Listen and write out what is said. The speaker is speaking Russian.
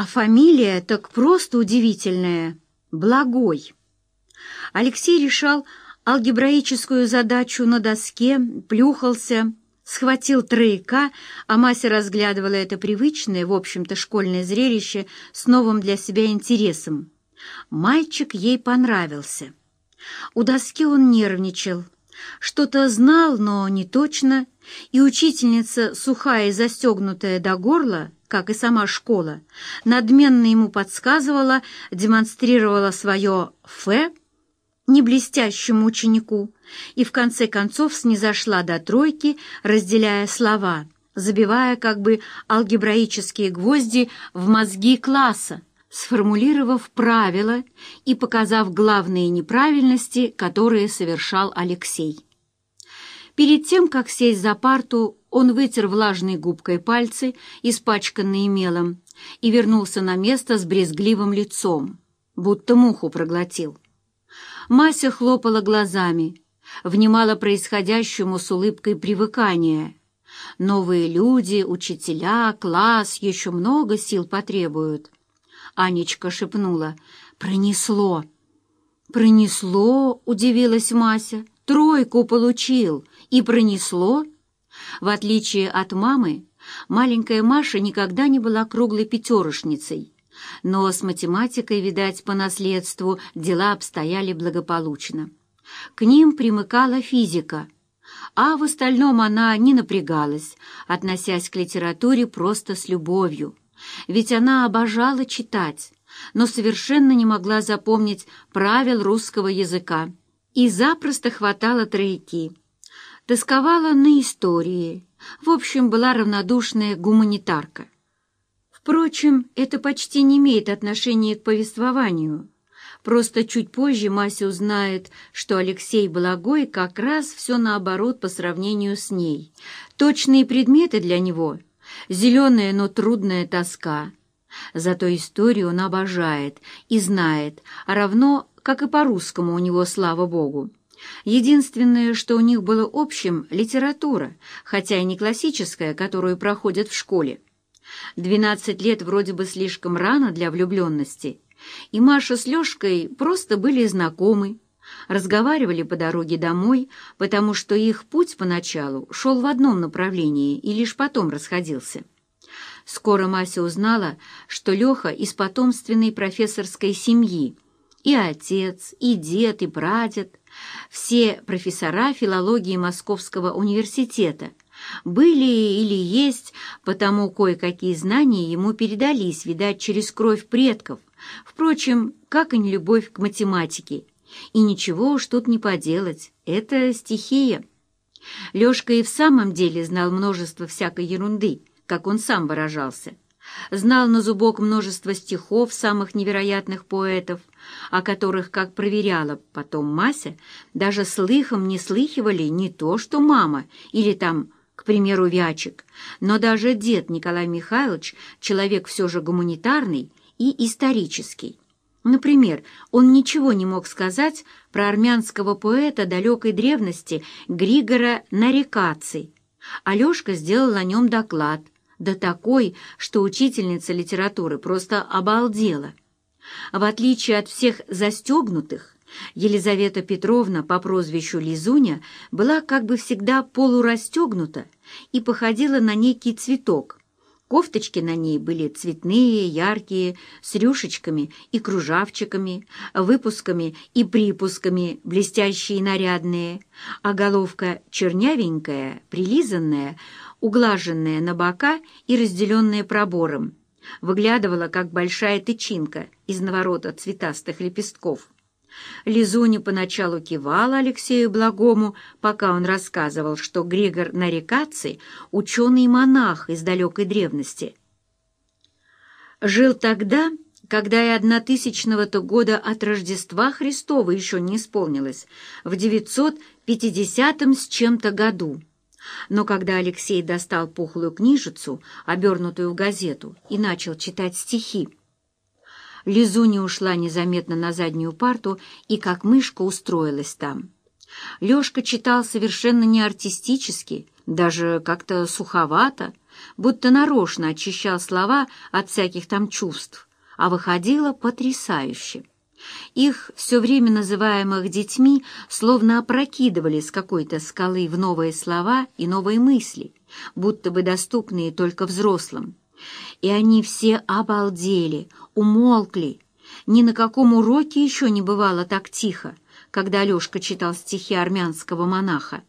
А фамилия так просто удивительная — Благой. Алексей решал алгебраическую задачу на доске, плюхался, схватил трояка, а Мася разглядывала это привычное, в общем-то, школьное зрелище с новым для себя интересом. Мальчик ей понравился. У доски он нервничал, что-то знал, но не точно, и учительница, сухая и застегнутая до горла, как и сама школа, надменно ему подсказывала, демонстрировала свое «фе» не блестящему ученику и в конце концов снизошла до тройки, разделяя слова, забивая как бы алгебраические гвозди в мозги класса, сформулировав правила и показав главные неправильности, которые совершал Алексей. Перед тем, как сесть за парту, он вытер влажной губкой пальцы, испачканные мелом, и вернулся на место с брезгливым лицом, будто муху проглотил. Мася хлопала глазами, внимала происходящему с улыбкой привыкания. Новые люди, учителя, класс еще много сил потребуют. Анечка шепнула. «Пронесло!» «Пронесло!» — удивилась Мася. «Тройку получил! И пронесло!» В отличие от мамы, маленькая Маша никогда не была круглой пятерошницей. Но с математикой, видать, по наследству дела обстояли благополучно. К ним примыкала физика, а в остальном она не напрягалась, относясь к литературе просто с любовью ведь она обожала читать, но совершенно не могла запомнить правил русского языка и запросто хватала трояки. Тосковала на истории, в общем, была равнодушная гуманитарка. Впрочем, это почти не имеет отношения к повествованию. Просто чуть позже Мася узнает, что Алексей Благой как раз все наоборот по сравнению с ней. Точные предметы для него — зеленая, но трудная тоска. Зато историю он обожает и знает, а равно, как и по-русскому у него, слава богу. Единственное, что у них было общим — литература, хотя и не классическая, которую проходят в школе. Двенадцать лет вроде бы слишком рано для влюбленности, и Маша с Лешкой просто были знакомы, разговаривали по дороге домой, потому что их путь поначалу шел в одном направлении и лишь потом расходился. Скоро Мася узнала, что Леха из потомственной профессорской семьи, и отец, и дед, и прадед, все профессора филологии Московского университета, были или есть, потому кое-какие знания ему передались, видать, через кровь предков, впрочем, как и не любовь к математике, и ничего уж тут не поделать, это стихия. Лёшка и в самом деле знал множество всякой ерунды, как он сам выражался. Знал на зубок множество стихов самых невероятных поэтов, о которых, как проверяла потом Мася, даже слыхом не слыхивали не то что мама или там, к примеру, Вячик, но даже дед Николай Михайлович, человек все же гуманитарный и исторический. Например, он ничего не мог сказать про армянского поэта далекой древности Григора Нарикаций. Алешка сделал о нем доклад, да такой, что учительница литературы просто обалдела. В отличие от всех застегнутых, Елизавета Петровна по прозвищу Лизуня была как бы всегда полурастегнута и походила на некий цветок, Кофточки на ней были цветные, яркие, с рюшечками и кружавчиками, выпусками и припусками, блестящие и нарядные, а головка чернявенькая, прилизанная, углаженная на бока и разделенная пробором, выглядывала, как большая тычинка из наворота цветастых лепестков. Лизуня поначалу кивала Алексею Благому, пока он рассказывал, что Григор Нарикаций — ученый-монах из далекой древности. Жил тогда, когда и однотысячного-то года от Рождества Христова еще не исполнилось, в 950-м с чем-то году. Но когда Алексей достал пухлую книжицу, обернутую в газету, и начал читать стихи, Лизуня ушла незаметно на заднюю парту и как мышка устроилась там. Лёшка читал совершенно не артистически, даже как-то суховато, будто нарочно очищал слова от всяких там чувств, а выходило потрясающе. Их, все время называемых детьми, словно опрокидывали с какой-то скалы в новые слова и новые мысли, будто бы доступные только взрослым. И они все обалдели, умолкли. Ни на каком уроке еще не бывало так тихо, когда Алешка читал стихи армянского монаха.